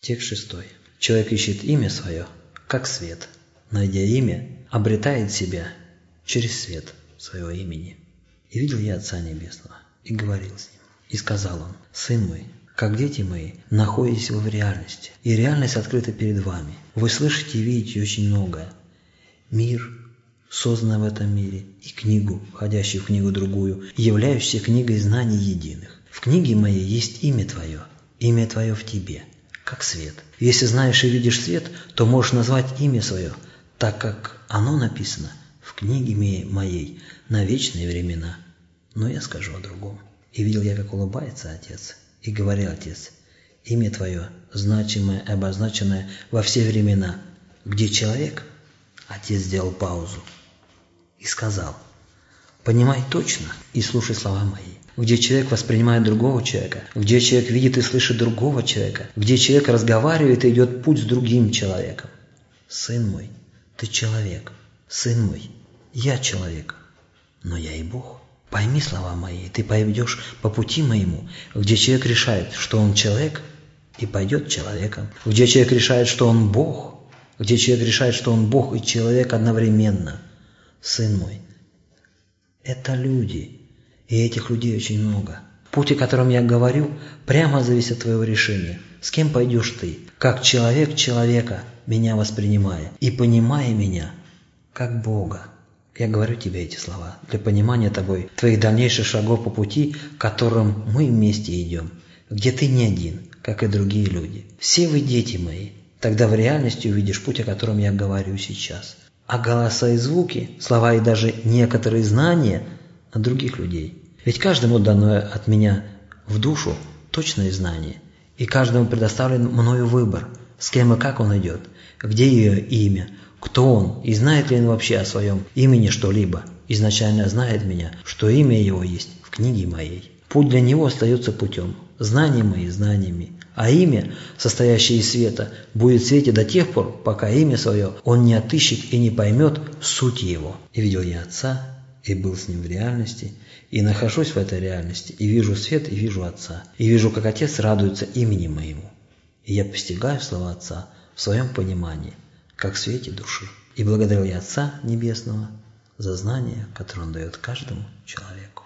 Текст шестой. Человек ищет имя свое, как свет. Найдя имя, обретает себя через свет своего имени. И видел я Отца Небесного, и говорил с Ним. И сказал Он, «Сын мой, как дети мои, находитесь вы в реальности, и реальность открыта перед вами. Вы слышите и видите очень многое. Мир, созданный в этом мире, и книгу, входящую в книгу другую, являющуюся книгой знаний единых. В книге моей есть имя Твое, имя Твое в Тебе, как свет. Если знаешь и видишь свет, то можешь назвать имя свое, так как оно написано в книге моей на вечные времена. Но я скажу о другом. И видел я, как улыбается Отец, и говорил Отец, имя Твое, значимое обозначенное во все времена, где человек, Отец сделал паузу и сказал, понимай точно и слушай слова мои, где человек воспринимает другого человека, где человек видит и слышит другого человека, где человек разговаривает и идет путь с другим человеком. Сын мой, ты человек, сын мой, я человек, но я и Бог. Пойми слова мои, ты пойдешь по пути моему, где человек решает, что он человек, и пойдет человеком. Где человек решает, что он Бог, где человек решает, что он Бог и человек одновременно. Сын мой, это люди, и этих людей очень много. Путь, о котором я говорю, прямо зависит от твоего решения. С кем пойдешь ты? Как человек человека, меня воспринимая, и понимая меня, как Бога. Я говорю тебе эти слова для понимания тобой твоих дальнейших шагов по пути, которым мы вместе идем, где ты не один, как и другие люди. Все вы дети мои. Тогда в реальности увидишь путь, о котором я говорю сейчас. А голоса и звуки, слова и даже некоторые знания от других людей. Ведь каждому дано от меня в душу точное знание, и каждому предоставлен мною выбор, с кем и как он идет, где ее имя, кто он и знает ли он вообще о своем имени что-либо. Изначально знает меня, что имя его есть в книге моей. Путь для него остается путем, знания мои знаниями, а имя, состоящее из света, будет в свете до тех пор, пока имя свое он не отыщет и не поймет суть его. И видел я Отца, и был с ним в реальности, и нахожусь в этой реальности, и вижу свет, и вижу Отца, и вижу, как Отец радуется имени моему. И я постигаю слова Отца в своем понимании – как в свете души. И благодарил я Отца Небесного за знание, которое Он дает каждому человеку.